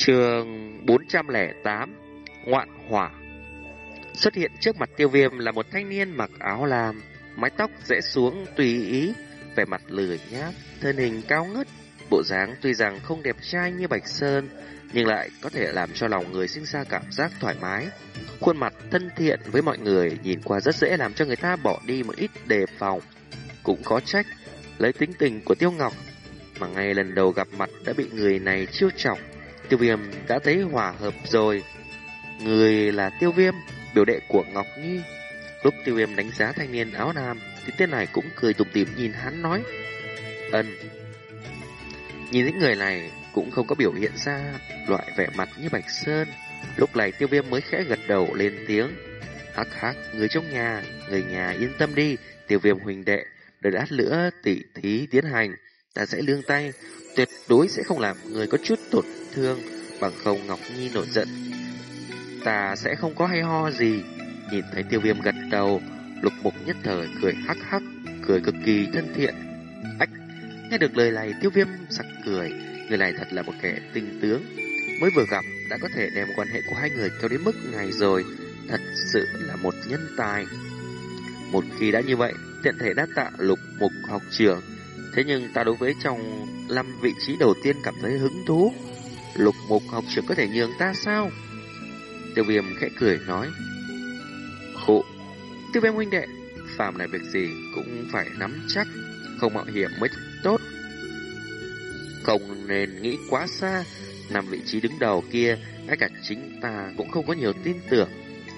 Trường 408 Ngoạn hỏa Xuất hiện trước mặt tiêu viêm là một thanh niên mặc áo lam, mái tóc rẽ xuống tùy ý, vẻ mặt lười nhác, thân hình cao ngất, bộ dáng tuy rằng không đẹp trai như Bạch Sơn, nhưng lại có thể làm cho lòng người sinh ra cảm giác thoải mái. Khuôn mặt thân thiện với mọi người nhìn qua rất dễ làm cho người ta bỏ đi một ít đề phòng. Cũng có trách, lấy tính tình của Tiêu Ngọc, mà ngay lần đầu gặp mặt đã bị người này chiêu chọc. Tiêu viêm đã thấy hòa hợp rồi. Người là tiêu viêm, biểu đệ của Ngọc Nhi. Lúc tiêu viêm đánh giá thanh niên áo nam, thì tên này cũng cười tủm tỉm nhìn hắn nói. Ân. Nhìn những người này cũng không có biểu hiện ra loại vẻ mặt như Bạch Sơn. Lúc này tiêu viêm mới khẽ gật đầu lên tiếng. Hắc hắc, người trong nhà, người nhà yên tâm đi, tiêu viêm huỳnh đệ, đợi lát nữa tỉ thí tiến hành, ta sẽ lương tay, tuyệt đối sẽ không làm người có chút tổn thương, bằng không Ngọc Nhi nổi giận. Ta sẽ không có hay ho gì. Nhìn thấy tiêu viêm gật đầu, lục mục nhất thời cười hắc hắc, cười cực kỳ thân thiện. Ách, nghe được lời này tiêu viêm sặc cười, người này thật là một kẻ tinh tướng. Mới vừa gặp đã có thể đem quan hệ của hai người kéo đến mức này rồi, thật sự là một nhân tài. Một khi đã như vậy, tiện thể đã tạ lục mục học trưởng. Thế nhưng ta đối với trong năm vị trí đầu tiên cảm thấy hứng thú. Lục mục học trưởng có thể nhường ta sao? Tiêu viêm khẽ cười nói. Khụ, tiêu viêm huynh đệ, phàm này việc gì cũng phải nắm chắc, không mạo hiểm mới tốt. Không nên nghĩ quá xa, nằm vị trí đứng đầu kia, ngay cả chính ta cũng không có nhiều tin tưởng.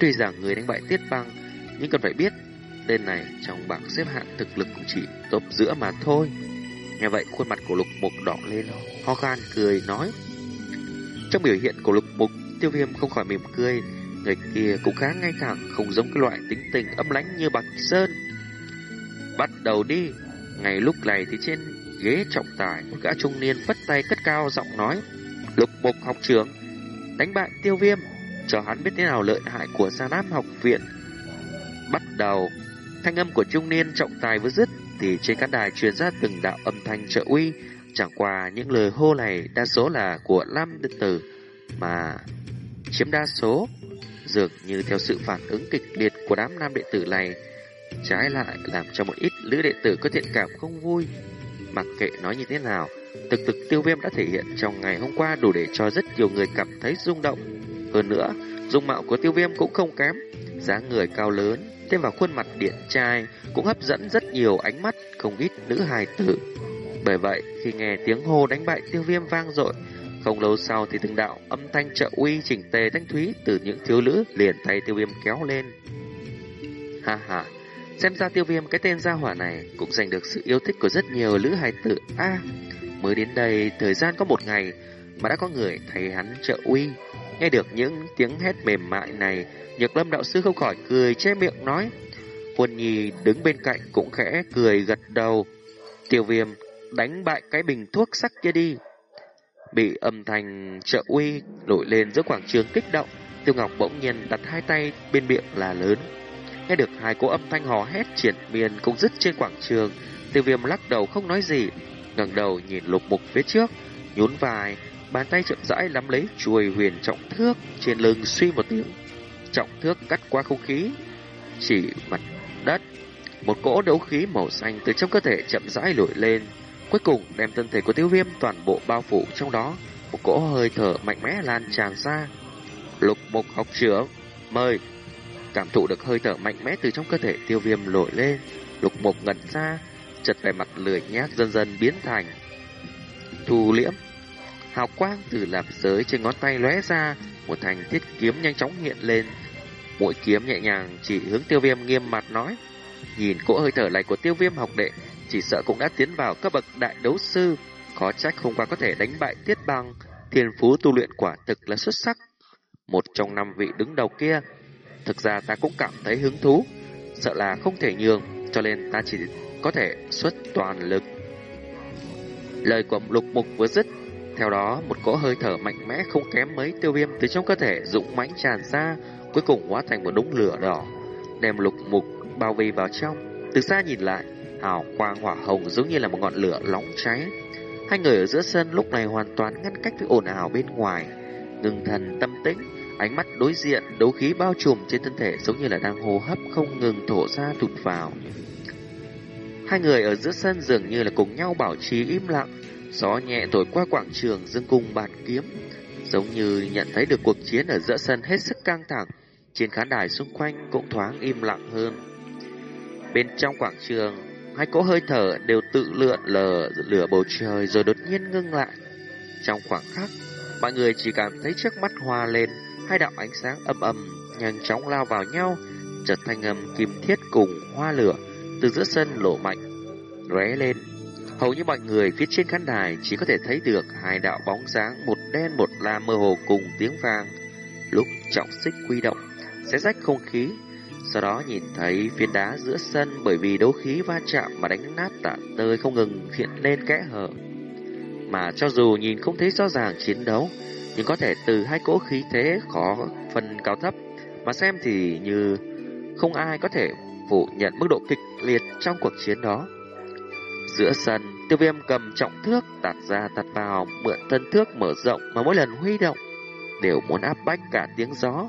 Tuy rằng người đánh bại Tiết Băng, nhưng cần phải biết, tên này trong bảng xếp hạng thực lực cũng chỉ top giữa mà thôi. Nghe vậy khuôn mặt của lục mục đỏ lên, ho khan cười nói. Trong biểu hiện của lục mục, tiêu viêm không khỏi mỉm cười, người kia cũng khá ngay thẳng, không giống cái loại tính tình âm lãnh như Bạch Sơn. Bắt đầu đi, ngày lúc này thì trên ghế trọng tài, một gã trung niên vất tay cất cao giọng nói, lục mục học trưởng, đánh bại tiêu viêm, cho hắn biết thế nào lợi hại của Sa Nam học viện. Bắt đầu, thanh âm của trung niên trọng tài vừa dứt, thì trên khán đài truyền ra từng đạo âm thanh trợ uy, chẳng qua những lời hô này đa số là của Lam đệ Tử, mà chiếm đa số, dường như theo sự phản ứng kịch liệt của đám nam đệ tử này, trái lại làm cho một ít nữ đệ tử có thiện cảm không vui. Mặc kệ nói như thế nào, thực thực tiêu viêm đã thể hiện trong ngày hôm qua đủ để cho rất nhiều người cảm thấy rung động. Hơn nữa, dung mạo của tiêu viêm cũng không kém, dáng người cao lớn, thêm vào khuôn mặt điển trai cũng hấp dẫn rất nhiều ánh mắt không ít nữ hài tử. Bởi vậy, khi nghe tiếng hô đánh bại tiêu viêm vang dội, không lâu sau thì từng đạo âm thanh trợ uy chỉnh tề thanh thúy từ những thiếu nữ liền tay tiêu viêm kéo lên. Ha ha, xem ra tiêu viêm cái tên gia hỏa này cũng giành được sự yêu thích của rất nhiều nữ hài tử. A, mới đến đây thời gian có một ngày mà đã có người thấy hắn trợ uy. Nghe được những tiếng hét mềm mại này, Nhược lâm đạo sư không khỏi cười che miệng nói. Quân nhi đứng bên cạnh cũng khẽ cười gật đầu. Tiêu viêm đánh bại cái bình thuốc sắc kia đi. Bị âm thanh trợ uy nổi lên giữa quảng trường kích động. Tiêu Ngọc bỗng nhiên đặt hai tay bên miệng là lớn. Nghe được hai cỗ âm thanh hò hét triển miên cũng dứt trên quảng trường. Tiêu viêm lắc đầu không nói gì. ngẩng đầu nhìn lục mục phía trước. Nhún vai, bàn tay chậm rãi nắm lấy chuôi huyền trọng thước trên lưng suy một tiếng trọng thước cắt qua không khí, chỉ mặt đất. Một cỗ đấu khí màu xanh từ trong cơ thể chậm rãi nổi lên, cuối cùng đem thân thể của tiêu viêm toàn bộ bao phủ trong đó. Một cỗ hơi thở mạnh mẽ lan tràn ra. Lục mục học trưởng, mời. Cảm thụ được hơi thở mạnh mẽ từ trong cơ thể tiêu viêm nổi lên. Lục mục ngẩn ra, chật về mặt lười nhác dần dần biến thành. Thu liễm. Hào quang từ lạp giới trên ngón tay lóe ra, một thanh thiết kiếm nhanh chóng hiện lên, Mũi kiếm nhẹ nhàng chỉ hướng tiêu viêm nghiêm mặt nói. Nhìn cỗ hơi thở này của tiêu viêm học đệ, chỉ sợ cũng đã tiến vào cấp bậc đại đấu sư. Khó trách không qua có thể đánh bại tiết băng, thiên phú tu luyện quả thực là xuất sắc. Một trong năm vị đứng đầu kia, thực ra ta cũng cảm thấy hứng thú, sợ là không thể nhường, cho nên ta chỉ có thể xuất toàn lực. Lời của lục mục vừa dứt, theo đó một cỗ hơi thở mạnh mẽ không kém mấy tiêu viêm từ trong cơ thể dũng mãnh tràn ra, cuối cùng hóa thành một đống lửa đỏ, đem lục mục bao vây vào trong. Từ xa nhìn lại, hào quang hỏa hồng giống như là một ngọn lửa nóng cháy. Hai người ở giữa sân lúc này hoàn toàn ngăn cách với ồn ào bên ngoài. ngừng thần tâm tĩnh, ánh mắt đối diện, đấu khí bao trùm trên thân thể giống như là đang hô hấp không ngừng thổ ra thụt vào. Hai người ở giữa sân dường như là cùng nhau bảo trì im lặng, gió nhẹ thổi qua quảng trường dương cung bạt kiếm, giống như nhận thấy được cuộc chiến ở giữa sân hết sức căng thẳng, trên khán đài xung quanh cũng thoáng im lặng hơn. Bên trong quảng trường, hai cỗ hơi thở đều tự lượn lờ lửa bầu trời rồi đột nhiên ngưng lại. Trong khoảng khắc, mọi người chỉ cảm thấy trước mắt hoa lên, hai đạo ánh sáng âm âm nhanh chóng lao vào nhau, chợt thanh âm kim thiết cùng hoa lửa từ giữa sân lộ mạnh, lóe lên. Hầu như mọi người phía trên khán đài chỉ có thể thấy được hai đạo bóng dáng một đen một lam mơ hồ cùng tiếng vang. Lúc trọng xích quy động, sẽ rách không khí, sau đó nhìn thấy phiến đá giữa sân bởi vì đấu khí va chạm mà đánh nát tạ tơi không ngừng hiện lên kẽ hở. Mà cho dù nhìn không thấy rõ ràng chiến đấu, nhưng có thể từ hai cỗ khí thế khó phần cao thấp mà xem thì như không ai có thể phủ nhận mức độ kịch liệt trong cuộc chiến đó. Giữa sân, tiêu viêm cầm trọng thước tạt ra tạt vào, mượn thân thước mở rộng mà mỗi lần huy động, đều muốn áp bách cả tiếng gió.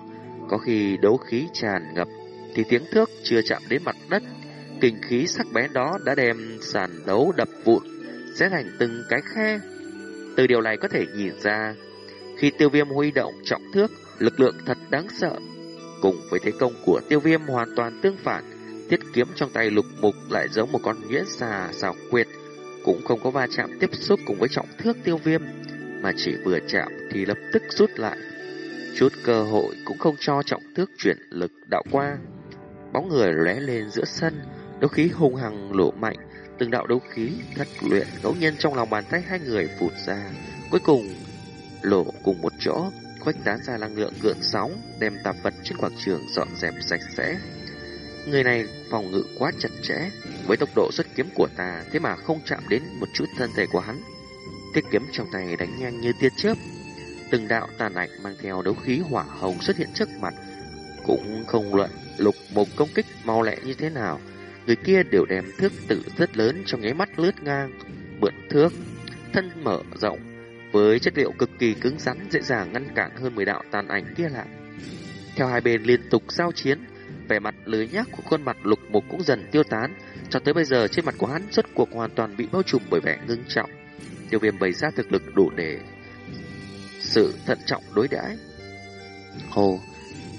Có khi đấu khí tràn ngập, thì tiếng thước chưa chạm đến mặt đất. Kinh khí sắc bén đó đã đem sàn đấu đập vụn, sẽ thành từng cái khe. Từ điều này có thể nhìn ra, khi tiêu viêm huy động trọng thước, lực lượng thật đáng sợ. Cùng với thế công của tiêu viêm hoàn toàn tương phản, Thiết kiếm trong tay lục mục lại giống một con nhuyễn xà xào quyệt, cũng không có va chạm tiếp xúc cùng với trọng thước tiêu viêm, mà chỉ vừa chạm thì lập tức rút lại. Chút cơ hội cũng không cho trọng thước chuyển lực đạo qua. Bóng người lóe lên giữa sân, đấu khí hung hăng lộ mạnh, từng đạo đấu khí thất luyện ngẫu nhiên trong lòng bàn tay hai người phụt ra, cuối cùng lộ cùng một chỗ, khuếch tán ra năng lượng gợn sóng, đem tạp vật trên quảng trường dọn dẹp sạch sẽ. Người này phòng ngự quá chặt chẽ, với tốc độ xuất kiếm của ta thế mà không chạm đến một chút thân thể của hắn. Tiết kiếm trong tay đánh nhanh như tia chớp, từng đạo tàn ảnh mang theo đấu khí hỏa hồng xuất hiện trước mặt, cũng không luận lục một công kích mau lẹ như thế nào, người kia đều đem thước tự rất lớn trong nháy mắt lướt ngang, mượn thước, thân mở rộng, với chất liệu cực kỳ cứng rắn dễ dàng ngăn cản hơn 10 đạo tàn ảnh kia lại. Theo hai bên liên tục giao chiến, vẻ mặt lưới nhác của khuôn mặt lục mục cũng dần tiêu tán, cho tới bây giờ trên mặt của hắn rốt cuộc hoàn toàn bị bao trùm bởi vẻ ngưng trọng. Tiêu viêm bày ra thực lực đủ để sự thận trọng đối đãi. Hồ,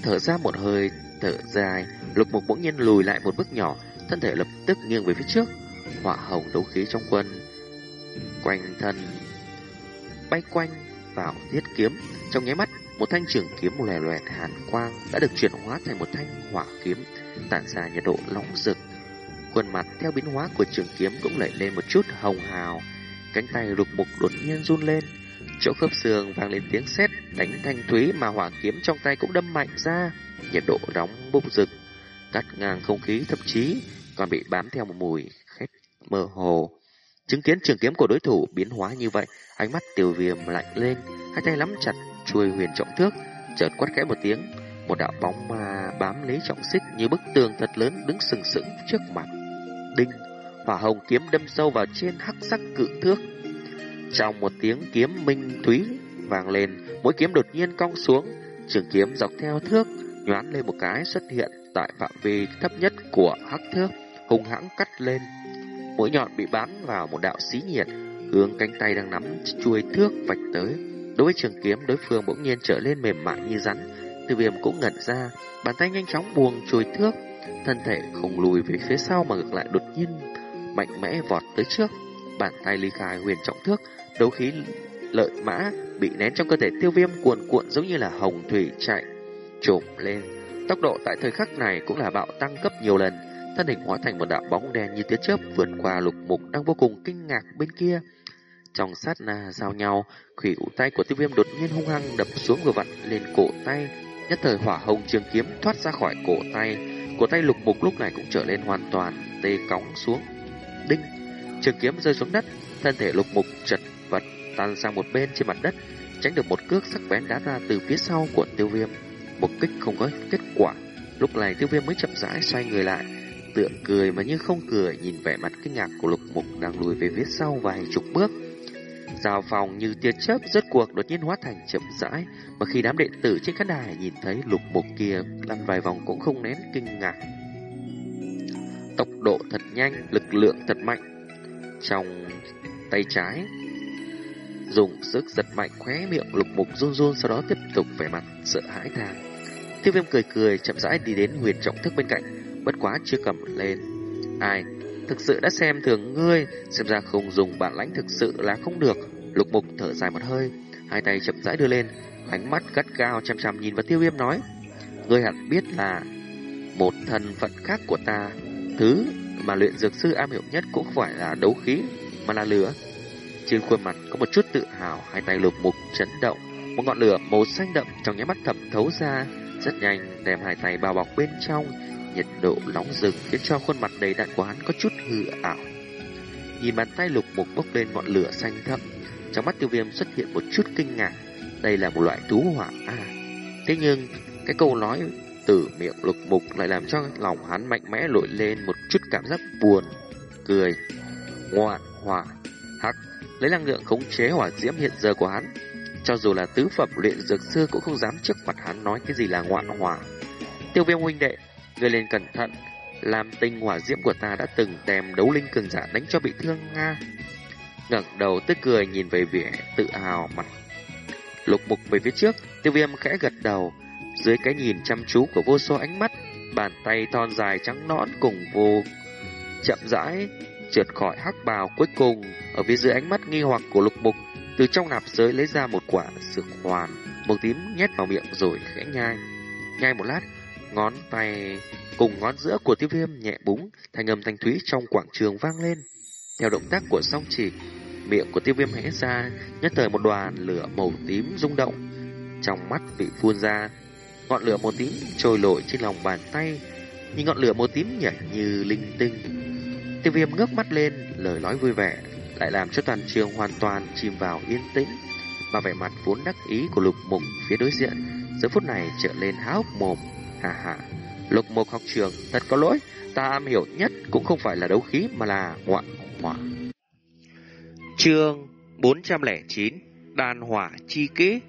thở ra một hơi, thở dài, lục mục bỗng nhiên lùi lại một bước nhỏ, thân thể lập tức nghiêng về phía trước. Hỏa hồng đấu khí trong quân, quanh thân, bay quanh vào thiết kiếm, trong nháy mắt một thanh trường kiếm lòe loẹt hàn quang đã được chuyển hóa thành một thanh hỏa kiếm, tản ra nhiệt độ nóng rực. Khuôn mặt theo biến hóa của trường kiếm cũng lại lên một chút hồng hào. Cánh tay lục mục đột nhiên run lên, chỗ khớp xương vang lên tiếng sét đánh thanh thúy mà hỏa kiếm trong tay cũng đâm mạnh ra, nhiệt độ nóng bốc rực, cắt ngang không khí thậm chí còn bị bám theo một mùi khét mơ hồ. Chứng kiến trường kiếm của đối thủ biến hóa như vậy, ánh mắt tiêu viêm lạnh lên, hai tay nắm chặt chuôi huyền trọng thước, chợt quát khẽ một tiếng, một đạo bóng ma bám lấy trọng xích như bức tường thật lớn đứng sừng sững trước mặt. Đinh, hỏa hồng kiếm đâm sâu vào trên hắc sắc cự thước. Trong một tiếng kiếm minh thúy vang lên, mỗi kiếm đột nhiên cong xuống, trường kiếm dọc theo thước nhoáng lên một cái xuất hiện tại phạm vi thấp nhất của hắc thước, hung hãng cắt lên. Mũi nhọn bị bám vào một đạo xí nhiệt, hướng cánh tay đang nắm chuôi thước vạch tới. Đối với trường kiếm, đối phương bỗng nhiên trở lên mềm mại như rắn. Từ viêm cũng ngẩn ra, bàn tay nhanh chóng buông chuôi thước, thân thể không lùi về phía sau mà ngược lại đột nhiên mạnh mẽ vọt tới trước. Bàn tay ly khai huyền trọng thước, đấu khí lợi mã bị nén trong cơ thể tiêu viêm cuồn cuộn giống như là hồng thủy chạy trộm lên. Tốc độ tại thời khắc này cũng là bạo tăng gấp nhiều lần, thân hình hóa thành một đạo bóng đen như tia chớp vượt qua lục mục đang vô cùng kinh ngạc bên kia. Trong sát na giao nhau, khủy ủ tay của tiêu viêm đột nhiên hung hăng đập xuống vừa vặn lên cổ tay. Nhất thời hỏa hồng trường kiếm thoát ra khỏi cổ tay. Cổ tay lục mục lúc này cũng trở lên hoàn toàn tê cóng xuống. Đinh! Trường kiếm rơi xuống đất, thân thể lục mục chật vật tan sang một bên trên mặt đất, tránh được một cước sắc bén đá ra từ phía sau của tiêu viêm. Một kích không có kết quả. Lúc này tiêu viêm mới chậm rãi xoay người lại, tựa cười mà như không cười nhìn vẻ mặt kinh ngạc của lục mục đang lùi về phía sau vài chục bước. Giao phòng như tia chớp rốt cuộc đột nhiên hóa thành chậm rãi, mà khi đám đệ tử trên khán đài nhìn thấy lục mục kia lăn vài vòng cũng không nén kinh ngạc. Tốc độ thật nhanh, lực lượng thật mạnh. Trong tay trái, dùng sức giật mạnh khóe miệng lục mục run run sau đó tiếp tục vẻ mặt sợ hãi than. Tiêu viêm cười cười chậm rãi đi đến huyền trọng thức bên cạnh, bất quá chưa cầm lên. Ai, thực sự đã xem thường ngươi, xem ra không dùng bản lãnh thực sự là không được. Lục mục thở dài một hơi, hai tay chậm rãi đưa lên, ánh mắt gắt cao chăm chăm nhìn vào tiêu viêm nói. Ngươi hẳn biết là một thân phận khác của ta, thứ mà luyện dược sư am hiểu nhất cũng không phải là đấu khí, mà là lửa. Trên khuôn mặt có một chút tự hào, hai tay lục mục chấn động, một ngọn lửa màu xanh đậm trong nháy mắt thẩm thấu ra, rất nhanh đem hai tay bao bọc bên trong, nhiệt độ nóng rừng khiến cho khuôn mặt đầy đặn của hắn có chút hư ảo. Nhìn bàn tay lục mục bốc lên ngọn lửa xanh thẫm, trong mắt tiêu viêm xuất hiện một chút kinh ngạc. Đây là một loại thú hỏa à. Thế nhưng, cái câu nói từ miệng lục mục lại làm cho lòng hắn mạnh mẽ nổi lên một chút cảm giác buồn, cười, ngoạn, hỏa, hắc, lấy năng lượng khống chế hỏa diễm hiện giờ của hắn. Cho dù là tứ phẩm luyện dược sư cũng không dám trước mặt hắn nói cái gì là ngoạn hỏa. Tiêu viêm huynh đệ, ngươi lên cẩn thận, làm tinh hỏa diễm của ta đã từng đem đấu linh cường giả đánh cho bị thương Nga ngẩng đầu tức cười nhìn về vẻ tự hào mặt. Lục mục về phía trước tiêu viêm khẽ gật đầu. Dưới cái nhìn chăm chú của vô số ánh mắt bàn tay thon dài trắng nõn cùng vô chậm rãi trượt khỏi hắc bào cuối cùng. Ở phía dưới ánh mắt nghi hoặc của lục mục từ trong nạp giới lấy ra một quả dược hoàn. Màu tím nhét vào miệng rồi khẽ nhai. Nhai một lát ngón tay cùng ngón giữa của tiêu viêm nhẹ búng thành âm thanh thúy trong quảng trường vang lên theo động tác của song chỉ miệng của tiêu viêm hé ra, nhất thời một đoàn lửa màu tím rung động. Trong mắt bị phun ra, ngọn lửa màu tím trôi nổi trên lòng bàn tay, nhìn ngọn lửa màu tím nhảy như linh tinh. Tiêu viêm ngước mắt lên, lời nói vui vẻ, lại làm cho toàn trường hoàn toàn chìm vào yên tĩnh. và vẻ mặt vốn đắc ý của lục mục phía đối diện, giờ phút này trở lên há hốc mồm. Hà hà, lục mục học trường, thật có lỗi, ta am hiểu nhất cũng không phải là đấu khí mà là ngoạn hỏa. Chương 409 Đàn hỏa chi kế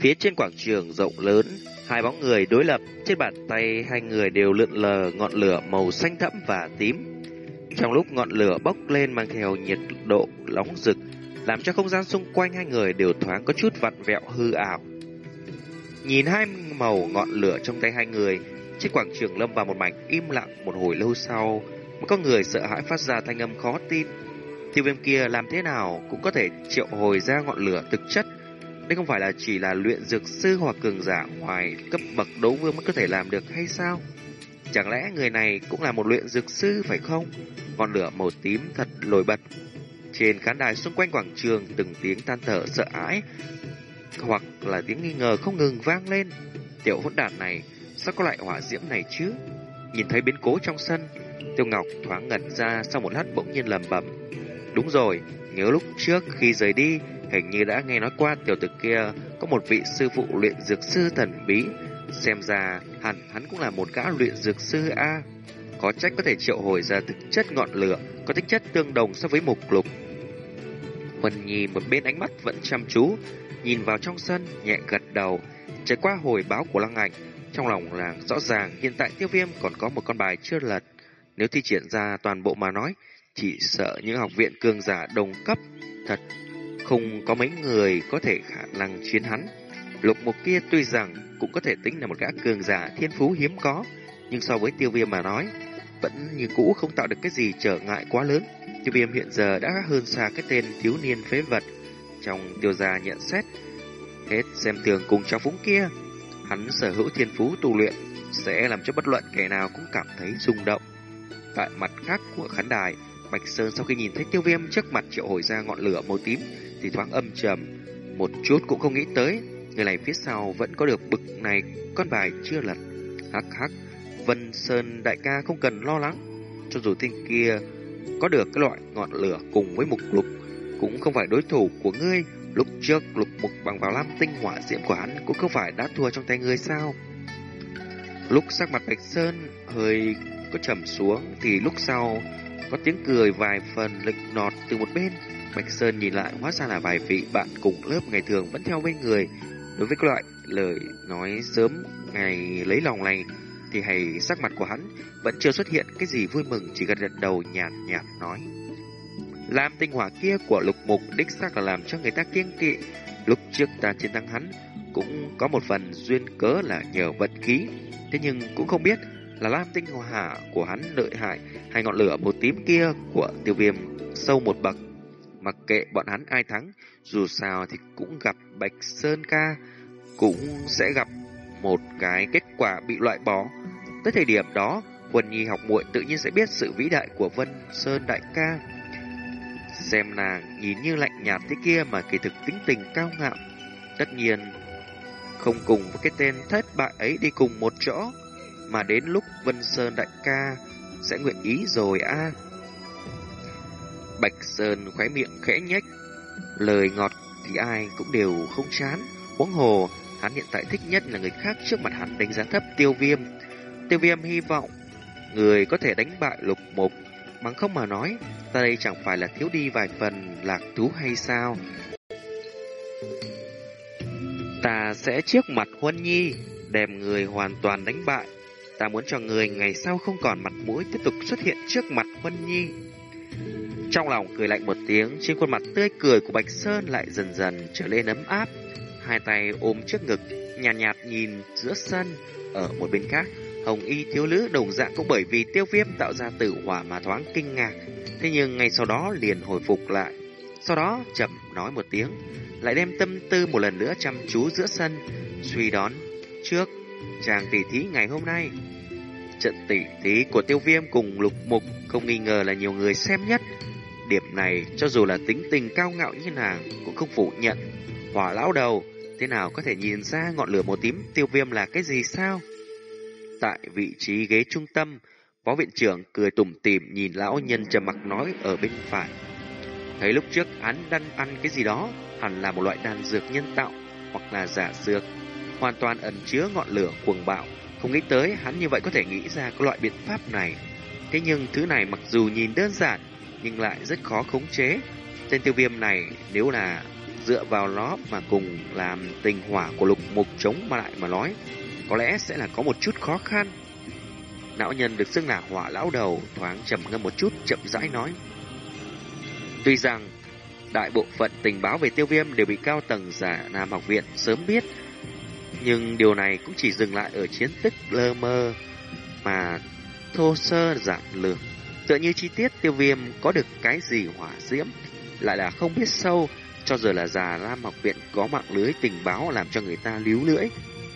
Phía trên quảng trường rộng lớn, hai bóng người đối lập, trên bàn tay hai người đều lượn lờ ngọn lửa màu xanh thẫm và tím. Trong lúc ngọn lửa bốc lên mang theo nhiệt độ nóng rực, làm cho không gian xung quanh hai người đều thoáng có chút vặn vẹo hư ảo. Nhìn hai màu ngọn lửa trong tay hai người, trên quảng trường lâm vào một mảnh im lặng một hồi lâu sau, một con người sợ hãi phát ra thanh âm khó tin. Tiêu viêm kia làm thế nào cũng có thể triệu hồi ra ngọn lửa thực chất. Đây không phải là chỉ là luyện dược sư hoặc cường giả ngoài cấp bậc đấu vương mới có thể làm được hay sao? Chẳng lẽ người này cũng là một luyện dược sư phải không? Ngọn lửa màu tím thật nổi bật. Trên khán đài xung quanh quảng trường từng tiếng than thở sợ hãi hoặc là tiếng nghi ngờ không ngừng vang lên. Tiểu hỗn đản này sao có loại hỏa diễm này chứ? Nhìn thấy biến cố trong sân, Tiêu Ngọc thoáng ngẩn ra sau một lát bỗng nhiên lầm bẩm Đúng rồi, nhớ lúc trước khi rời đi, hình như đã nghe nói qua tiểu tử kia có một vị sư phụ luyện dược sư thần bí. Xem ra hẳn hắn cũng là một gã luyện dược sư A. Có trách có thể triệu hồi ra thực chất ngọn lửa, có tính chất tương đồng so với mục lục. Vân Nhi một bên ánh mắt vẫn chăm chú, nhìn vào trong sân, nhẹ gật đầu. Trải qua hồi báo của Lăng Ảnh, trong lòng là rõ ràng hiện tại tiêu viêm còn có một con bài chưa lật. Nếu thi triển ra toàn bộ mà nói, chỉ sợ những học viện cường giả đồng cấp thật không có mấy người có thể khả năng chiến hắn. Lục mục kia tuy rằng cũng có thể tính là một gã cường giả thiên phú hiếm có, nhưng so với tiêu viêm mà nói, vẫn như cũ không tạo được cái gì trở ngại quá lớn. Tiêu viêm hiện giờ đã hơn xa cái tên thiếu niên phế vật trong tiêu gia nhận xét. Hết xem thường cùng trong phúng kia, hắn sở hữu thiên phú tu luyện sẽ làm cho bất luận kẻ nào cũng cảm thấy rung động. Tại mặt khác của khán đài, Bạch Sơn sau khi nhìn thấy tiêu viêm trước mặt triệu hồi ra ngọn lửa màu tím thì thoáng âm trầm, một chút cũng không nghĩ tới, người này phía sau vẫn có được bực này con bài chưa lật. Hắc hắc, Vân Sơn đại ca không cần lo lắng, cho dù tên kia có được cái loại ngọn lửa cùng với mục lục cũng không phải đối thủ của ngươi. Lúc trước lục mục bằng vào lam tinh hỏa diễm của hắn cũng không phải đã thua trong tay ngươi sao? Lúc sắc mặt Bạch Sơn hơi có trầm xuống thì lúc sau có tiếng cười vài phần lịch nọt từ một bên. Bạch Sơn nhìn lại hóa ra là vài vị bạn cùng lớp ngày thường vẫn theo bên người. Đối với cái loại lời nói sớm ngày lấy lòng này thì hay sắc mặt của hắn vẫn chưa xuất hiện cái gì vui mừng chỉ gật gật đầu nhạt nhạt nói. Làm tinh hỏa kia của lục mục đích xác là làm cho người ta kiêng kỵ. Lúc trước ta chiến thắng hắn cũng có một phần duyên cớ là nhờ vận khí. Thế nhưng cũng không biết là lam tinh hỏa của hắn lợi hại hay ngọn lửa màu tím kia của tiêu viêm sâu một bậc. Mặc kệ bọn hắn ai thắng, dù sao thì cũng gặp Bạch Sơn ca, cũng sẽ gặp một cái kết quả bị loại bỏ. Tới thời điểm đó, Quân Nhi học muội tự nhiên sẽ biết sự vĩ đại của Vân Sơn đại ca. Xem nàng nhìn như lạnh nhạt thế kia mà kỳ thực tính tình cao ngạo. Tất nhiên, không cùng với cái tên thất bại ấy đi cùng một chỗ, mà đến lúc Vân Sơn đại ca sẽ nguyện ý rồi a. Bạch Sơn khóe miệng khẽ nhếch, lời ngọt thì ai cũng đều không chán. Huống hồ, hắn hiện tại thích nhất là người khác trước mặt hắn đánh giá thấp tiêu viêm. Tiêu viêm hy vọng người có thể đánh bại lục mục, bằng không mà nói, ta đây chẳng phải là thiếu đi vài phần lạc thú hay sao? Ta sẽ trước mặt Huân Nhi, đem người hoàn toàn đánh bại. Ta muốn cho người ngày sau không còn mặt mũi tiếp tục xuất hiện trước mặt Huân Nhi. Trong lòng cười lạnh một tiếng, trên khuôn mặt tươi cười của Bạch Sơn lại dần dần trở lên ấm áp. Hai tay ôm trước ngực, nhàn nhạt, nhạt nhìn giữa sân. Ở một bên khác, Hồng Y thiếu nữ đồng dạng cũng bởi vì tiêu viêm tạo ra tử hỏa mà thoáng kinh ngạc. Thế nhưng ngay sau đó liền hồi phục lại. Sau đó chậm nói một tiếng, lại đem tâm tư một lần nữa chăm chú giữa sân, suy đón trước chàng tỷ thí ngày hôm nay. Trận tỷ thí của tiêu viêm cùng lục mục không nghi ngờ là nhiều người xem nhất. Điểm này cho dù là tính tình cao ngạo như nàng cũng không phủ nhận. Hỏa lão đầu, thế nào có thể nhìn ra ngọn lửa màu tím tiêu viêm là cái gì sao? Tại vị trí ghế trung tâm, phó viện trưởng cười tủm tỉm nhìn lão nhân trầm mặc nói ở bên phải. Thấy lúc trước hắn đang ăn cái gì đó, hẳn là một loại đan dược nhân tạo hoặc là giả dược, hoàn toàn ẩn chứa ngọn lửa cuồng bạo. Không nghĩ tới hắn như vậy có thể nghĩ ra cái loại biện pháp này. Thế nhưng thứ này mặc dù nhìn đơn giản nhưng lại rất khó khống chế. Tên tiêu viêm này nếu là dựa vào nó mà cùng làm tình hỏa của lục mục chống mà lại mà nói, có lẽ sẽ là có một chút khó khăn. Lão nhân được xưng là hỏa lão đầu, thoáng trầm ngâm một chút, chậm rãi nói. Tuy rằng, đại bộ phận tình báo về tiêu viêm đều bị cao tầng giả Nam học viện sớm biết, nhưng điều này cũng chỉ dừng lại ở chiến tích lơ mơ mà thô sơ giản lược. Tựa như chi tiết tiêu viêm có được cái gì hỏa diễm, lại là không biết sâu, cho giờ là già Lam học viện có mạng lưới tình báo làm cho người ta líu lưỡi.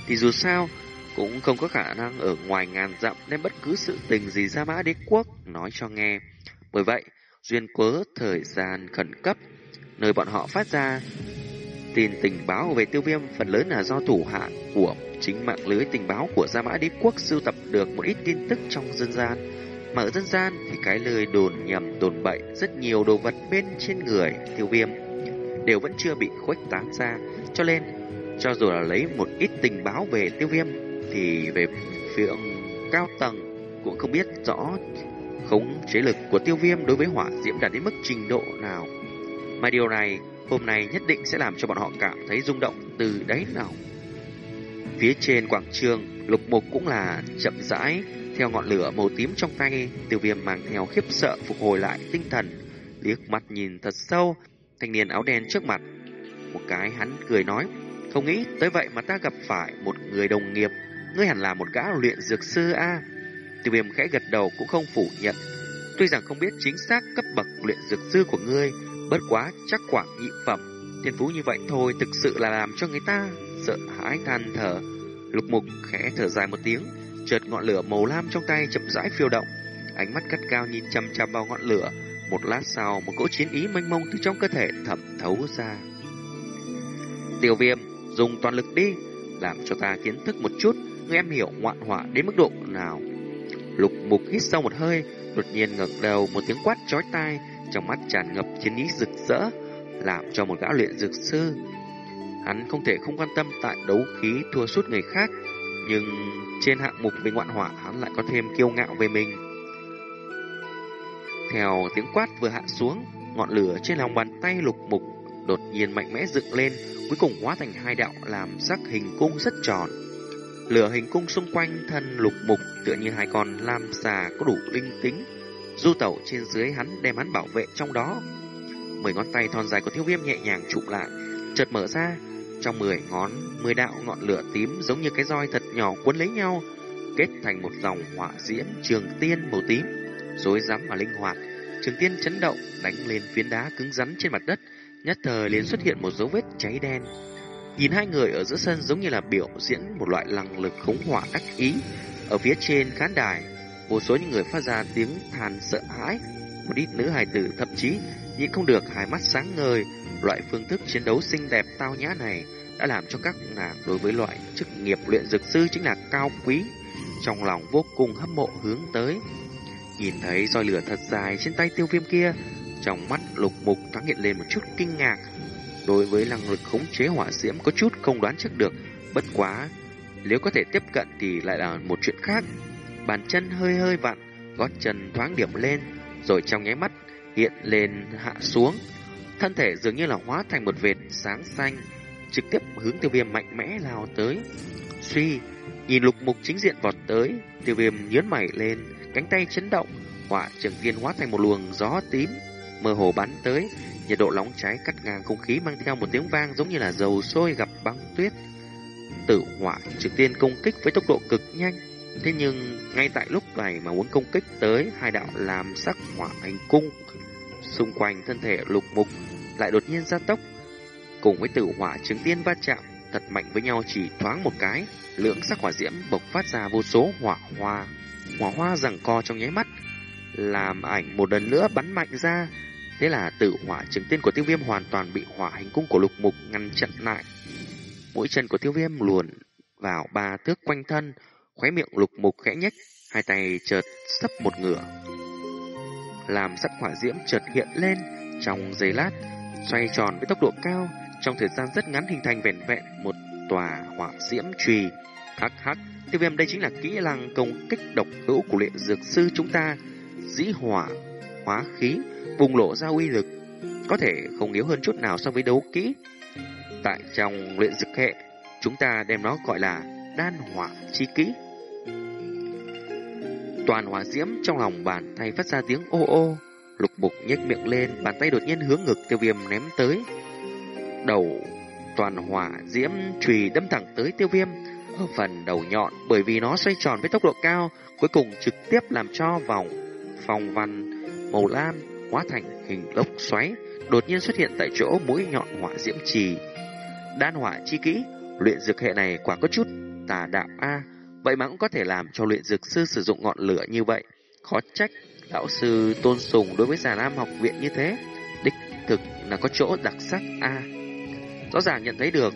Thì dù sao, cũng không có khả năng ở ngoài ngàn dặm nên bất cứ sự tình gì ra mã đế quốc nói cho nghe. Bởi vậy, duyên cớ thời gian khẩn cấp, nơi bọn họ phát ra tin tình báo về tiêu viêm phần lớn là do thủ hạ của chính mạng lưới tình báo của Gia Mã Đế Quốc sưu tập được một ít tin tức trong dân gian. Mà ở dân gian thì cái lời đồn nhầm đồn bậy rất nhiều đồ vật bên trên người tiêu viêm đều vẫn chưa bị khuếch tán ra. Cho nên, cho dù là lấy một ít tình báo về tiêu viêm thì về phía cao tầng cũng không biết rõ khống chế lực của tiêu viêm đối với hỏa diễm đạt đến mức trình độ nào. Mà điều này hôm nay nhất định sẽ làm cho bọn họ cảm thấy rung động từ đáy lòng. Phía trên quảng trường, lục mục cũng là chậm rãi theo ngọn lửa màu tím trong tay, tiêu viêm mang theo khiếp sợ phục hồi lại tinh thần, liếc mắt nhìn thật sâu, thanh niên áo đen trước mặt. Một cái hắn cười nói, không nghĩ tới vậy mà ta gặp phải một người đồng nghiệp, ngươi hẳn là một gã luyện dược sư a. Tiêu viêm khẽ gật đầu cũng không phủ nhận, tuy rằng không biết chính xác cấp bậc luyện dược sư của ngươi, bất quá chắc khoảng nhị phẩm, thiên phú như vậy thôi thực sự là làm cho người ta sợ hãi than thở. Lục mục khẽ thở dài một tiếng, chợt ngọn lửa màu lam trong tay chậm rãi phiêu động, ánh mắt cắt cao nhìn chăm chăm vào ngọn lửa. Một lát sau, một cỗ chiến ý mênh mông từ trong cơ thể thẩm thấu ra. Tiểu viêm, dùng toàn lực đi, làm cho ta kiến thức một chút, người em hiểu ngoạn họa đến mức độ nào. Lục mục hít sâu một hơi, đột nhiên ngẩng đầu một tiếng quát chói tai, trong mắt tràn ngập chiến ý rực rỡ, làm cho một gã luyện dược sư. Hắn không thể không quan tâm tại đấu khí thua suốt người khác, nhưng trên hạng mục về ngoạn hỏa hắn lại có thêm kiêu ngạo về mình. Theo tiếng quát vừa hạ xuống, ngọn lửa trên lòng bàn tay lục mục đột nhiên mạnh mẽ dựng lên, cuối cùng hóa thành hai đạo làm sắc hình cung rất tròn. Lửa hình cung xung quanh thân lục mục tựa như hai con lam xà có đủ linh tính. Du tẩu trên dưới hắn đem hắn bảo vệ trong đó. Mười ngón tay thon dài của thiếu viêm nhẹ nhàng chụp lại, chợt mở ra. Trong mười ngón, mười đạo ngọn lửa tím giống như cái roi thật nhỏ cuốn lấy nhau, kết thành một dòng hỏa diễm trường tiên màu tím, rối rắm mà linh hoạt. Trường tiên chấn động, đánh lên phiến đá cứng rắn trên mặt đất, nhất thời liền xuất hiện một dấu vết cháy đen. Nhìn hai người ở giữa sân giống như là biểu diễn một loại năng lực khống hỏa ác ý. Ở phía trên khán đài, vô số những người phát ra tiếng than sợ hãi. Một ít nữ hài tử thậm chí nhịn không được hai mắt sáng ngời. Loại phương thức chiến đấu xinh đẹp tao nhã này đã làm cho các nàng đối với loại chức nghiệp luyện dược sư chính là cao quý. Trong lòng vô cùng hâm mộ hướng tới. Nhìn thấy roi lửa thật dài trên tay tiêu viêm kia, trong mắt lục mục thoáng hiện lên một chút kinh ngạc. Đối với năng lực khống chế hỏa diễm có chút không đoán trước được. Bất quá, nếu có thể tiếp cận thì lại là một chuyện khác. Bàn chân hơi hơi vặn, gót chân thoáng điểm lên, rồi trong nháy mắt hiện lên hạ xuống. Thân thể dường như là hóa thành một vệt sáng xanh, trực tiếp hướng tiêu viêm mạnh mẽ lao tới. Suy, nhìn lục mục chính diện vọt tới, tiêu viêm nhớn mày lên, cánh tay chấn động, hỏa trường tiên hóa thành một luồng gió tím, mơ hồ bắn tới, nhiệt độ nóng cháy cắt ngang không khí mang theo một tiếng vang giống như là dầu sôi gặp băng tuyết. Tử hỏa trực tiên công kích với tốc độ cực nhanh, thế nhưng ngay tại lúc này mà muốn công kích tới hai đạo làm sắc hỏa hành cung, xung quanh thân thể lục mục lại đột nhiên gia tốc, cùng với tử hỏa trường tiên va chạm thật mạnh với nhau chỉ thoáng một cái, lượng sắc hỏa diễm bộc phát ra vô số hỏa hoa, hỏa hoa giằng co trong nháy mắt, làm ảnh một lần nữa bắn mạnh ra, Thế là tự hỏa chứng tiên của tiêu viêm hoàn toàn bị hỏa hành cung của lục mục ngăn chặn lại. Mũi chân của tiêu viêm luồn vào ba thước quanh thân, khóe miệng lục mục khẽ nhếch, hai tay chợt sấp một ngửa. Làm sắc hỏa diễm chợt hiện lên trong giây lát, xoay tròn với tốc độ cao, trong thời gian rất ngắn hình thành vẹn vẹn một tòa hỏa diễm trùy. Hắc hắc, tiêu viêm đây chính là kỹ năng công kích độc hữu của luyện dược sư chúng ta. Dĩ hỏa, hóa khí, bùng lộ ra uy lực, có thể không yếu hơn chút nào so với đấu kỹ. Tại trong luyện dược hệ, chúng ta đem nó gọi là đan hỏa chi kỹ. Toàn hỏa diễm trong lòng bàn tay phát ra tiếng ô ô, lục bục nhếch miệng lên, bàn tay đột nhiên hướng ngực tiêu viêm ném tới. Đầu toàn hỏa diễm chùy đâm thẳng tới tiêu viêm, ở phần đầu nhọn bởi vì nó xoay tròn với tốc độ cao, cuối cùng trực tiếp làm cho vòng phòng văn màu lam hóa thành hình lốc xoáy, đột nhiên xuất hiện tại chỗ mũi nhọn hỏa diễm trì. Đan hỏa chi kỹ, luyện dược hệ này quả có chút tà đạo a, vậy mà cũng có thể làm cho luyện dược sư sử dụng ngọn lửa như vậy. Khó trách đạo sư tôn sùng đối với già lam học viện như thế, đích thực là có chỗ đặc sắc a. Rõ ràng nhận thấy được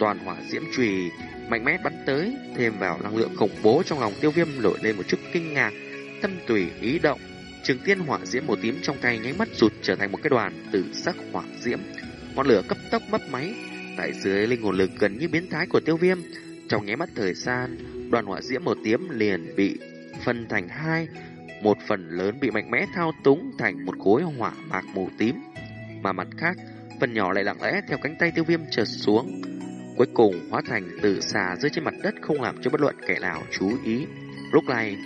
toàn hỏa diễm trùy mạnh mẽ bắn tới, thêm vào năng lượng khủng bố trong lòng tiêu viêm nổi lên một chút kinh ngạc, tâm tùy ý động Trường tiên hỏa diễm màu tím trong tay nháy mắt rụt trở thành một cái đoàn tử sắc hỏa diễm. Ngọn lửa cấp tốc mất máy, tại dưới linh hồn lực gần như biến thái của tiêu viêm. Trong nháy mắt thời gian, đoàn hỏa diễm màu tím liền bị phân thành hai, một phần lớn bị mạnh mẽ thao túng thành một khối hỏa mạc màu tím, mà mặt khác, phần nhỏ lại lặng lẽ theo cánh tay tiêu viêm trượt xuống, cuối cùng hóa thành tử xà rơi trên mặt đất không làm cho bất luận kẻ nào chú ý. Lúc này,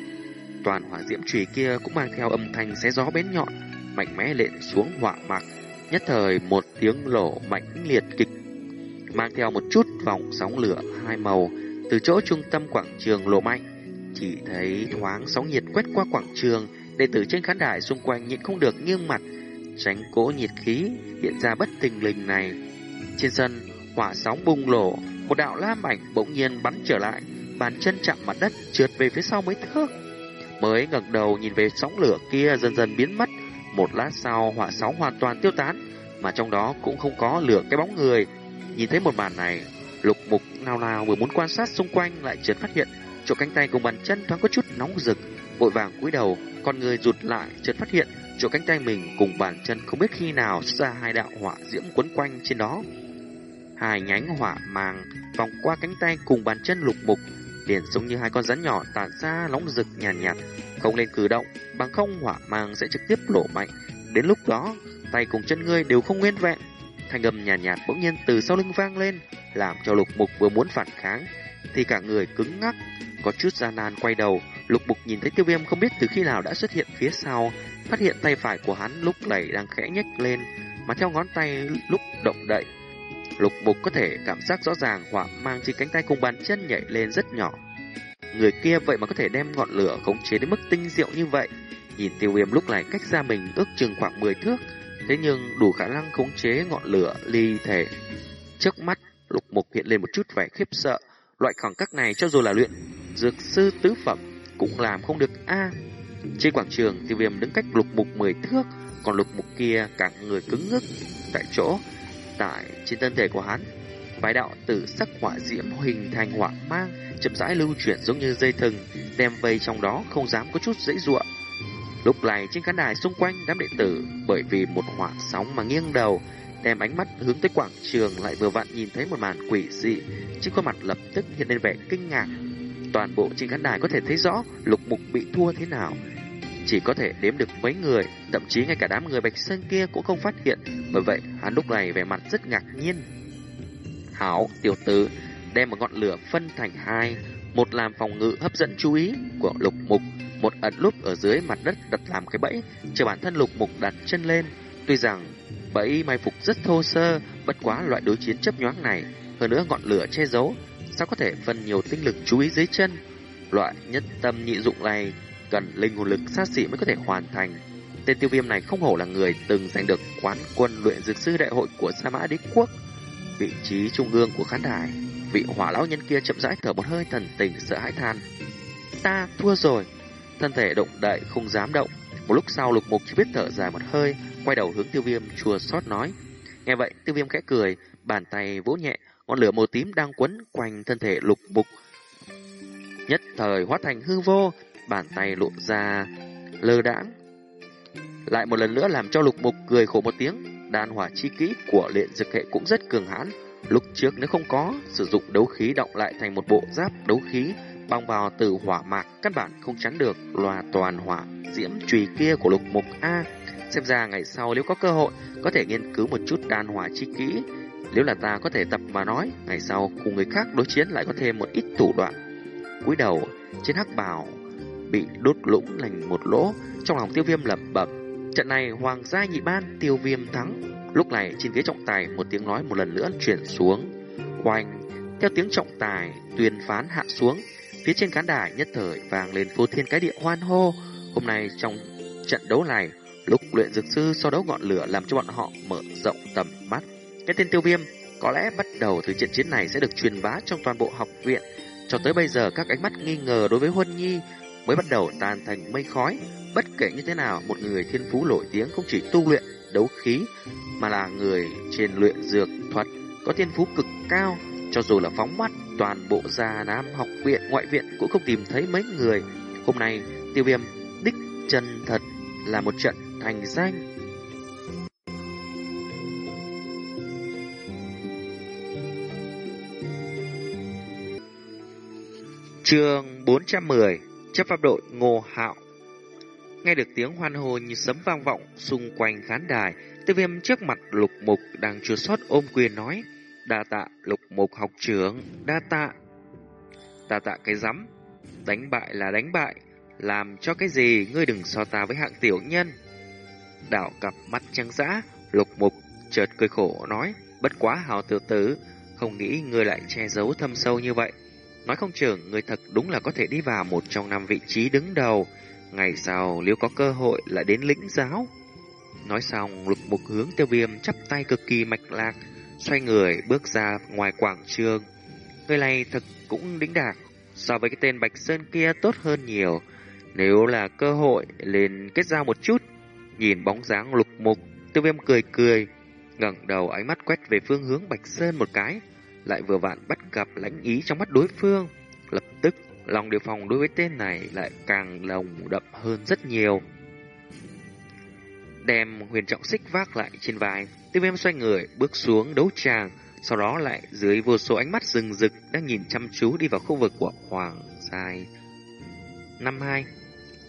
Toàn hỏa diễm chùy kia cũng mang theo âm thanh xé gió bén nhọn, mạnh mẽ lện xuống hỏa mạc. Nhất thời một tiếng lổ mạnh liệt kịch, mang theo một chút vòng sóng lửa hai màu từ chỗ trung tâm quảng trường lộ mạnh. Chỉ thấy thoáng sóng nhiệt quét qua quảng trường, đệ tử trên khán đài xung quanh nhịn không được nghiêng mặt, tránh cỗ nhiệt khí hiện ra bất tình lình này. Trên sân, hỏa sóng bùng lổ một đạo lam ảnh bỗng nhiên bắn trở lại, bàn chân chạm mặt đất trượt về phía sau mấy thước mới ngẩng đầu nhìn về sóng lửa kia dần dần biến mất. Một lát sau hỏa sóng hoàn toàn tiêu tán, mà trong đó cũng không có lửa cái bóng người. Nhìn thấy một màn này, lục mục nào nào vừa muốn quan sát xung quanh lại chợt phát hiện chỗ cánh tay cùng bàn chân thoáng có chút nóng rực, vội vàng cúi đầu, con người rụt lại chợt phát hiện chỗ cánh tay mình cùng bàn chân không biết khi nào ra hai đạo hỏa diễm quấn quanh trên đó. Hai nhánh hỏa màng vòng qua cánh tay cùng bàn chân lục mục liền giống như hai con rắn nhỏ tản ra nóng rực nhàn nhạt, nhạt, không lên cử động, bằng không hỏa màng sẽ trực tiếp lộ mạnh, đến lúc đó, tay cùng chân ngươi đều không nguyên vẹn. Thanh âm nhàn nhạt, nhạt bỗng nhiên từ sau lưng vang lên, làm cho lục mục vừa muốn phản kháng, thì cả người cứng ngắc, có chút gian nan quay đầu. Lục mục nhìn thấy tiêu viêm không biết từ khi nào đã xuất hiện phía sau, phát hiện tay phải của hắn lúc này đang khẽ nhếch lên, mà theo ngón tay lúc động đậy. Lục mục có thể cảm giác rõ ràng hỏa mang trên cánh tay cùng bàn chân nhảy lên rất nhỏ. Người kia vậy mà có thể đem ngọn lửa khống chế đến mức tinh diệu như vậy. Nhìn tiêu viêm lúc này cách ra mình ước chừng khoảng 10 thước, thế nhưng đủ khả năng khống chế ngọn lửa ly thể. Trước mắt, lục mục hiện lên một chút vẻ khiếp sợ. Loại khoảng cách này cho dù là luyện dược sư tứ phẩm cũng làm không được a trên quảng trường, tiêu viêm đứng cách lục mục 10 thước, còn lục mục kia cả người cứng ngức tại chỗ. Tại trên thân thể của hắn, vài đạo tử sắc hỏa diễm hình thành hỏa mang, chậm rãi lưu chuyển giống như dây thừng, đem vây trong đó không dám có chút dãy ruộng. Lúc này trên khán đài xung quanh đám đệ tử bởi vì một hỏa sóng mà nghiêng đầu, đem ánh mắt hướng tới quảng trường lại vừa vặn nhìn thấy một màn quỷ dị, trên khuôn mặt lập tức hiện lên vẻ kinh ngạc. Toàn bộ trên khán đài có thể thấy rõ lục mục bị thua thế nào. Chỉ có thể đếm được mấy người, thậm chí ngay cả đám người Bạch Sơn kia cũng không phát hiện, bởi vậy hắn lúc này vẻ mặt rất ngạc nhiên. Hảo, tiểu tử, đem một ngọn lửa phân thành hai, một làm phòng ngự hấp dẫn chú ý của lục mục, một ẩn lúc ở dưới mặt đất đặt làm cái bẫy, chờ bản thân lục mục đặt chân lên. Tuy rằng bẫy mai phục rất thô sơ, bất quá loại đối chiến chấp nhoáng này, hơn nữa ngọn lửa che giấu, sao có thể phân nhiều tinh lực chú ý dưới chân. Loại nhất tâm nhị dụng này cần linh hồn lực sát sĩ mới có thể hoàn thành. Tên tiêu viêm này không hổ là người từng giành được quán quân luyện dược sư đại hội của Sa Mã Đế Quốc. Vị trí trung ương của khán đài, vị hỏa lão nhân kia chậm rãi thở một hơi thần tình sợ hãi than. Ta thua rồi. Thân thể động đậy không dám động. Một lúc sau lục mục chỉ biết thở dài một hơi, quay đầu hướng tiêu viêm chua xót nói. Nghe vậy tiêu viêm khẽ cười, bàn tay vỗ nhẹ, ngọn lửa màu tím đang quấn quanh thân thể lục mục. Nhất thời hóa thành hư vô, bàn tay lộ ra lơ đãng. Lại một lần nữa làm cho lục mục cười khổ một tiếng, đan hỏa chi kỹ của luyện dược hệ cũng rất cường hãn. Lúc trước nếu không có, sử dụng đấu khí động lại thành một bộ giáp đấu khí, băng vào từ hỏa mạc, căn bản không chắn được loa toàn hỏa diễm trùy kia của lục mục A. Xem ra ngày sau nếu có cơ hội, có thể nghiên cứu một chút đan hỏa chi kỹ. Nếu là ta có thể tập mà nói, ngày sau cùng người khác đối chiến lại có thêm một ít thủ đoạn. cúi đầu, trên hắc bào bị đốt lũng lành một lỗ, trong lòng tiêu viêm lẩm bẩm. Trận này hoàng gia nhị ban tiêu viêm thắng. Lúc này trên ghế trọng tài một tiếng nói một lần nữa chuyển xuống. Oanh, theo tiếng trọng tài tuyên phán hạ xuống, phía trên khán đài nhất thời vang lên vô thiên cái địa hoan hô. Hôm nay trong trận đấu này, lúc luyện dược sư so đấu ngọn lửa làm cho bọn họ mở rộng tầm mắt. Cái tên tiêu viêm có lẽ bắt đầu từ trận chiến này sẽ được truyền bá trong toàn bộ học viện. Cho tới bây giờ các ánh mắt nghi ngờ đối với Huân Nhi mới bắt đầu tan thành mây khói. Bất kể như thế nào, một người thiên phú nổi tiếng không chỉ tu luyện đấu khí, mà là người trên luyện dược thuật có thiên phú cực cao. Cho dù là phóng mắt, toàn bộ gia nam học viện, ngoại viện cũng không tìm thấy mấy người. Hôm nay, tiêu viêm đích chân thật là một trận thành danh. Trường 410 Chấp pháp đội Ngô Hạo Nghe được tiếng hoan hô như sấm vang vọng xung quanh khán đài, tiêu viêm trước mặt lục mục đang chưa sót ôm quyền nói. Đa tạ lục mục học trưởng, đa tạ. Đa tạ cái rắm, đánh bại là đánh bại, làm cho cái gì ngươi đừng so ta với hạng tiểu nhân. Đảo cặp mắt trắng dã, lục mục chợt cười khổ nói, bất quá hào tiểu tử, không nghĩ ngươi lại che giấu thâm sâu như vậy. Nói không chừng người thật đúng là có thể đi vào một trong năm vị trí đứng đầu. Ngày sau nếu có cơ hội lại đến lĩnh giáo. Nói xong lục mục hướng tiêu viêm chắp tay cực kỳ mạch lạc. Xoay người bước ra ngoài quảng trường. Người này thật cũng đĩnh đạc. So với cái tên Bạch Sơn kia tốt hơn nhiều. Nếu là cơ hội lên kết giao một chút. Nhìn bóng dáng lục mục, tiêu viêm cười cười. ngẩng đầu ánh mắt quét về phương hướng Bạch Sơn một cái lại vừa vặn bắt gặp lãnh ý trong mắt đối phương. Lập tức, lòng đề phòng đối với tên này lại càng lồng đậm hơn rất nhiều. Đem huyền trọng xích vác lại trên vai, tiêu viêm xoay người, bước xuống đấu tràng, sau đó lại dưới vô số ánh mắt rừng rực đang nhìn chăm chú đi vào khu vực của Hoàng Giai. Năm hai,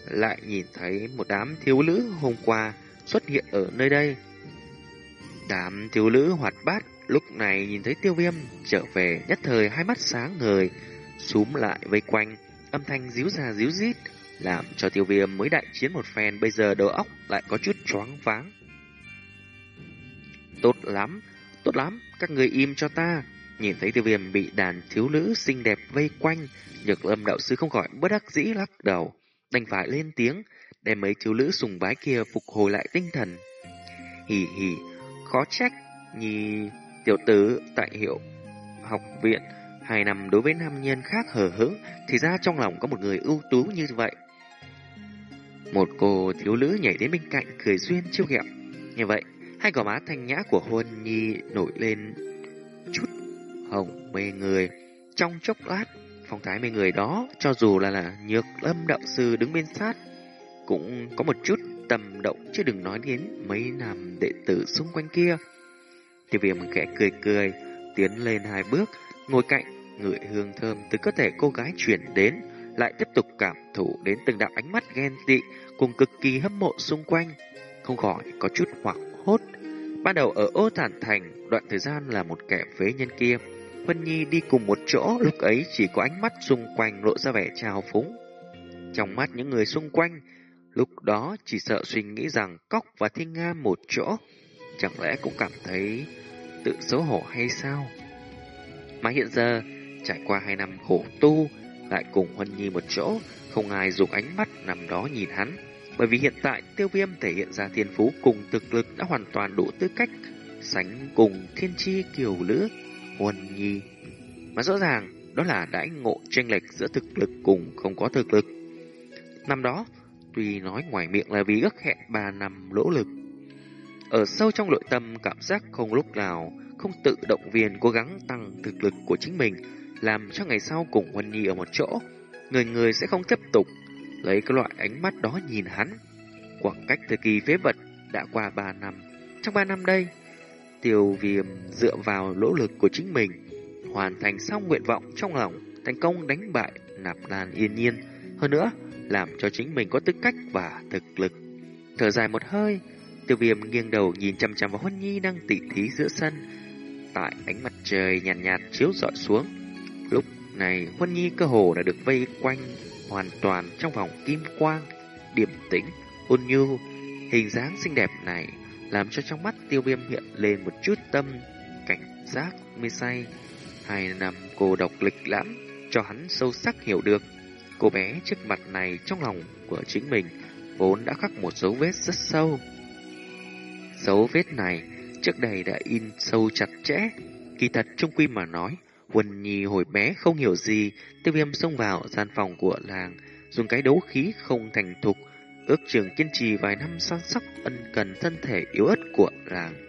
lại nhìn thấy một đám thiếu nữ hôm qua xuất hiện ở nơi đây. Đám thiếu nữ hoạt bát lúc này nhìn thấy tiêu viêm trở về nhất thời hai mắt sáng ngời, súm lại vây quanh, âm thanh díu ra díu rít làm cho tiêu viêm mới đại chiến một phen bây giờ đầu óc lại có chút choáng váng. Tốt lắm, tốt lắm, các người im cho ta. Nhìn thấy tiêu viêm bị đàn thiếu nữ xinh đẹp vây quanh, nhược lâm đạo sư không khỏi bất đắc dĩ lắc đầu, đành phải lên tiếng, đem mấy thiếu nữ sùng bái kia phục hồi lại tinh thần. Hì hì, khó trách, nhì tiểu tử tại hiệu học viện hai năm đối với nam nhân khác hờ hững thì ra trong lòng có một người ưu tú như vậy. Một cô thiếu nữ nhảy đến bên cạnh cười duyên chiêu ghẹo. Như vậy, hai gò má thanh nhã của Huân Nhi nổi lên chút hồng mê người. Trong chốc lát, phong thái mê người đó, cho dù là là nhược lâm đạo sư đứng bên sát, cũng có một chút tầm động chứ đừng nói đến mấy nam đệ tử xung quanh kia. Tiêu viêm khẽ cười cười, tiến lên hai bước, ngồi cạnh, ngửi hương thơm từ cơ thể cô gái chuyển đến, lại tiếp tục cảm thụ đến từng đạo ánh mắt ghen tị cùng cực kỳ hâm mộ xung quanh, không khỏi có chút hoảng hốt. Ban đầu ở ô thản thành, đoạn thời gian là một kẻ phế nhân kia, Vân Nhi đi cùng một chỗ, lúc ấy chỉ có ánh mắt xung quanh lộ ra vẻ trào phúng. Trong mắt những người xung quanh, lúc đó chỉ sợ suy nghĩ rằng Cóc và Thiên Nga một chỗ, chẳng lẽ cũng cảm thấy tự xấu hổ hay sao? Mà hiện giờ, trải qua hai năm khổ tu, lại cùng Huân Nhi một chỗ, không ai dùng ánh mắt nằm đó nhìn hắn. Bởi vì hiện tại tiêu viêm thể hiện ra thiên phú cùng thực lực đã hoàn toàn đủ tư cách sánh cùng thiên chi kiều lữ Huân Nhi. Mà rõ ràng đó là đãi ngộ tranh lệch giữa thực lực cùng không có thực lực. Năm đó, tuy nói ngoài miệng là vì ước hẹn ba năm lỗ lực. Ở sâu trong nội tâm cảm giác không lúc nào không tự động viên cố gắng tăng thực lực của chính mình làm cho ngày sau cùng Huân Nhi ở một chỗ, người người sẽ không tiếp tục lấy cái loại ánh mắt đó nhìn hắn. Khoảng cách thời kỳ phế vật đã qua 3 năm. Trong 3 năm đây, tiêu viêm dựa vào nỗ lực của chính mình, hoàn thành xong nguyện vọng trong lòng, thành công đánh bại nạp lan yên nhiên. Hơn nữa, làm cho chính mình có tư cách và thực lực. Thở dài một hơi, tiêu viêm nghiêng đầu nhìn chăm chăm vào Huân Nhi đang tỉ thí giữa sân. Tại ánh mặt trời nhàn nhạt, nhạt chiếu rọi xuống, Lúc này Huân Nhi cơ hồ đã được vây quanh hoàn toàn trong vòng kim quang, điềm tĩnh, ôn nhu. Hình dáng xinh đẹp này làm cho trong mắt tiêu viêm hiện lên một chút tâm, cảnh giác, mê say. Hai năm cô độc lịch lãm cho hắn sâu sắc hiểu được. Cô bé trước mặt này trong lòng của chính mình vốn đã khắc một dấu vết rất sâu. Dấu vết này trước đây đã in sâu chặt chẽ. Kỳ thật trung quy mà nói, huân Nhi hồi bé không hiểu gì, tiêu viêm xông vào gian phòng của làng, dùng cái đấu khí không thành thục, ước trường kiên trì vài năm săn sóc ân cần thân thể yếu ớt của làng.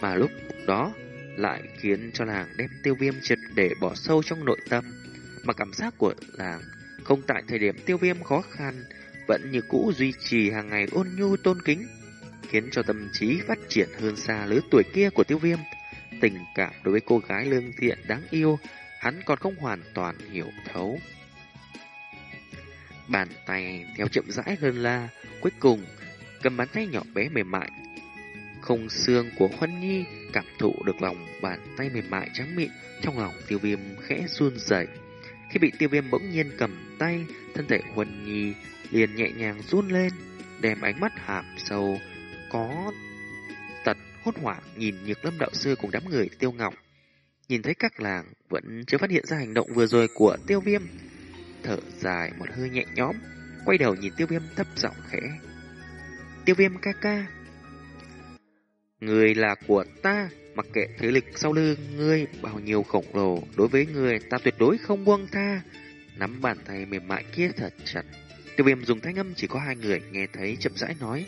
Mà lúc đó lại khiến cho làng đem tiêu viêm triệt để bỏ sâu trong nội tâm, mà cảm giác của làng không tại thời điểm tiêu viêm khó khăn, vẫn như cũ duy trì hàng ngày ôn nhu tôn kính, khiến cho tâm trí phát triển hơn xa lứa tuổi kia của tiêu viêm tình cảm đối với cô gái lương thiện đáng yêu, hắn còn không hoàn toàn hiểu thấu. Bàn tay theo chậm rãi hơn la, cuối cùng cầm bàn tay nhỏ bé mềm mại. Không xương của Huân Nhi cảm thụ được lòng bàn tay mềm mại trắng mịn trong lòng tiêu viêm khẽ run rẩy. Khi bị tiêu viêm bỗng nhiên cầm tay, thân thể Huân Nhi liền nhẹ nhàng run lên, đem ánh mắt hàm sâu, có tật hốt hoảng nhìn Nhược Lâm đạo sư cùng đám người Tiêu Ngọc. Nhìn thấy các làng vẫn chưa phát hiện ra hành động vừa rồi của Tiêu Viêm. Thở dài một hơi nhẹ nhõm, quay đầu nhìn Tiêu Viêm thấp giọng khẽ. Tiêu Viêm ca ca. Người là của ta, mặc kệ thế lực sau lưng ngươi bao nhiêu khổng lồ, đối với người ta tuyệt đối không buông tha. Nắm bàn tay mềm mại kia thật chặt. Tiêu viêm dùng thanh âm chỉ có hai người nghe thấy chậm rãi nói.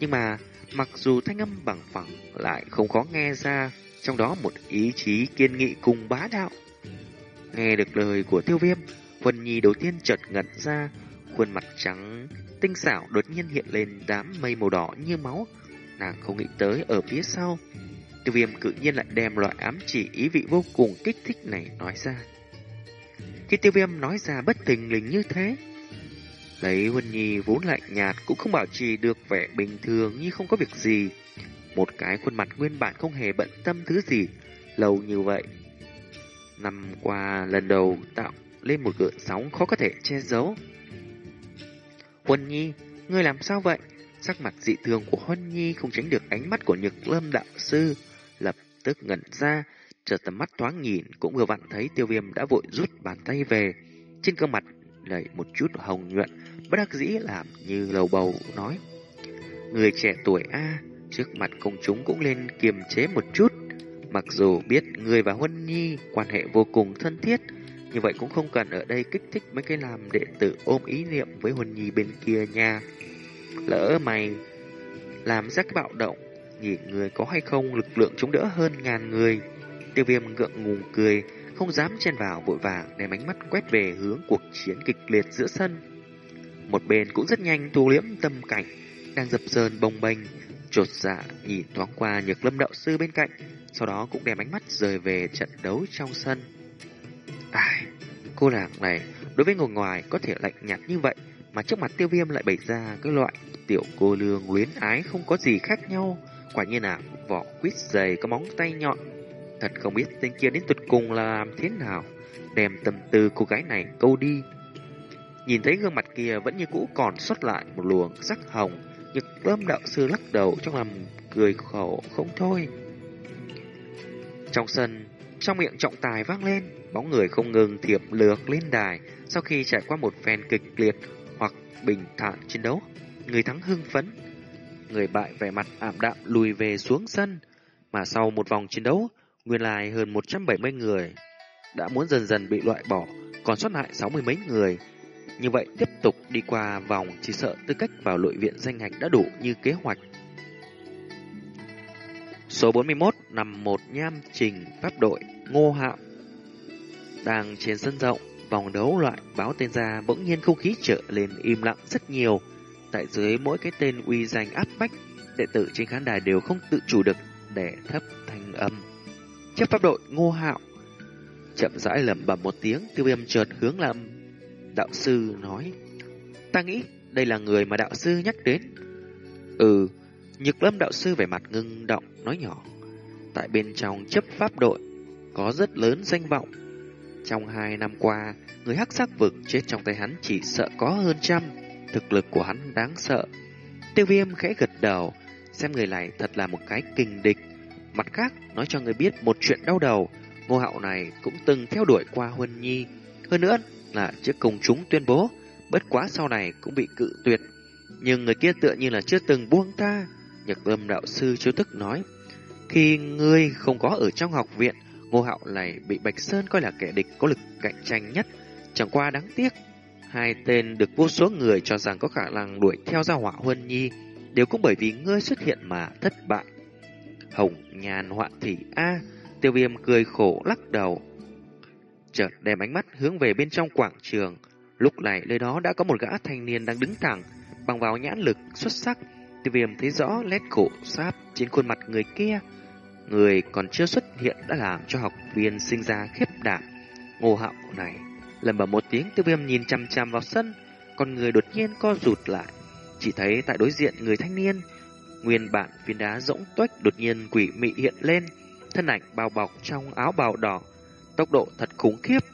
Nhưng mà Mặc dù thanh âm bằng phẳng lại không khó nghe ra, trong đó một ý chí kiên nghị cùng bá đạo. Nghe được lời của tiêu viêm, Vân Nhi đầu tiên chợt ngẩn ra, khuôn mặt trắng, tinh xảo đột nhiên hiện lên đám mây màu đỏ như máu. Nàng không nghĩ tới ở phía sau. Tiêu viêm cự nhiên lại đem loại ám chỉ ý vị vô cùng kích thích này nói ra. Khi tiêu viêm nói ra bất tình lình như thế, lấy Huân Nhi vốn lạnh nhạt cũng không bảo trì được vẻ bình thường như không có việc gì. Một cái khuôn mặt nguyên bản không hề bận tâm thứ gì, lâu như vậy. Năm qua lần đầu tạo lên một gợn sóng khó có thể che giấu. Huân Nhi, ngươi làm sao vậy? Sắc mặt dị thường của Huân Nhi không tránh được ánh mắt của Nhược Lâm đạo sư, lập tức ngẩn ra, chợt tầm mắt thoáng nhìn cũng vừa vặn thấy Tiêu Viêm đã vội rút bàn tay về, trên gương mặt lầy một chút hồng nhuận, bất đắc dĩ làm như lầu bầu nói: "Người trẻ tuổi a, trước mặt công chúng cũng lên kiềm chế một chút, mặc dù biết người và Huân Nhi quan hệ vô cùng thân thiết." Như vậy cũng không cần ở đây kích thích mấy cái làm đệ tử ôm ý niệm với Huân Nhi bên kia nha. Lỡ mày làm ra cái bạo động, nhìn người có hay không lực lượng chống đỡ hơn ngàn người. Tiêu viêm ngượng ngùng cười, không dám chen vào vội vàng đem ánh mắt quét về hướng cuộc chiến kịch liệt giữa sân. Một bên cũng rất nhanh thu liễm tâm cảnh, đang dập dờn bồng bềnh, trột dạ nhìn thoáng qua nhược lâm đạo sư bên cạnh, sau đó cũng đem ánh mắt rời về trận đấu trong sân. Ai, cô nàng này đối với người ngoài có thể lạnh nhạt như vậy, mà trước mặt tiêu viêm lại bày ra cái loại tiểu cô lương luyến ái không có gì khác nhau. Quả nhiên là vỏ quýt dày có móng tay nhọn. Thật không biết tên kia đến tuyệt cùng là làm thế nào, đem tâm tư cô gái này câu đi. Nhìn thấy gương mặt kia vẫn như cũ còn xuất lại một luồng sắc hồng, nhật lâm đạo sư lắc đầu trong lòng cười khổ không thôi. Trong sân, trong miệng trọng tài vang lên, bóng người không ngừng thiệp lược lên đài sau khi trải qua một phen kịch liệt hoặc bình thản chiến đấu. Người thắng hưng phấn, người bại vẻ mặt ảm đạm lùi về xuống sân. Mà sau một vòng chiến đấu, nguyên lai hơn 170 người đã muốn dần dần bị loại bỏ, còn sót lại 60 mấy người. Như vậy tiếp tục đi qua vòng chỉ sợ tư cách vào nội viện danh hạch đã đủ như kế hoạch. Số 41 nằm một nham trình pháp đội Ngô Hạo đang trên sân rộng, vòng đấu loại báo tên ra bỗng nhiên không khí trở lên im lặng rất nhiều. Tại dưới mỗi cái tên uy danh áp bách, đệ tử trên khán đài đều không tự chủ được để thấp. Chấp pháp đội Ngô Hạo chậm rãi lẩm bẩm một tiếng, tiêu viêm chợt hướng làm đạo sư nói: "Ta nghĩ đây là người mà đạo sư nhắc đến." "Ừ." Nhược Lâm đạo sư vẻ mặt ngưng động nói nhỏ: "Tại bên trong chấp pháp đội có rất lớn danh vọng, trong hai năm qua, người hắc sắc vực chết trong tay hắn chỉ sợ có hơn trăm. Thực lực của hắn đáng sợ. Tiêu viêm khẽ gật đầu, xem người này thật là một cái kình địch. Mặt khác, nói cho người biết một chuyện đau đầu, ngô hạo này cũng từng theo đuổi qua Huân Nhi. Hơn nữa là trước công chúng tuyên bố, bất quá sau này cũng bị cự tuyệt. Nhưng người kia tựa như là chưa từng buông ta. Nhật âm đạo sư chú tức nói, khi ngươi không có ở trong học viện, Ngô Hạo này bị Bạch Sơn coi là kẻ địch có lực cạnh tranh nhất. Chẳng qua đáng tiếc, hai tên được vô số người cho rằng có khả năng đuổi theo ra hỏa Huân Nhi, đều cũng bởi vì ngươi xuất hiện mà thất bại. Hồng nhàn hoạn thị A, tiêu viêm cười khổ lắc đầu. Chợt đem ánh mắt hướng về bên trong quảng trường. Lúc này nơi đó đã có một gã thanh niên đang đứng thẳng, bằng vào nhãn lực xuất sắc. Tiêu viêm thấy rõ nét khổ sáp trên khuôn mặt người kia. Người còn chưa xuất hiện đã làm cho học viên sinh ra khiếp đảm. Ngô hạo này, lần bẩm một tiếng tiêu viêm nhìn chằm chằm vào sân, con người đột nhiên co rụt lại. Chỉ thấy tại đối diện người thanh niên, nguyên bản phiến đá rỗng tuếch đột nhiên quỷ mị hiện lên, thân ảnh bao bọc trong áo bào đỏ, tốc độ thật khủng khiếp.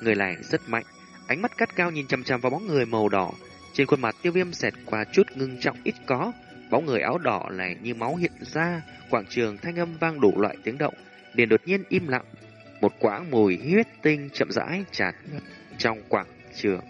Người này rất mạnh, ánh mắt cắt cao nhìn chằm chằm vào bóng người màu đỏ, trên khuôn mặt tiêu viêm xẹt qua chút ngưng trọng ít có, Bóng người áo đỏ này như máu hiện ra, quảng trường thanh âm vang đủ loại tiếng động, liền đột nhiên im lặng. Một quãng mùi huyết tinh chậm rãi tràn ngập trong quảng trường.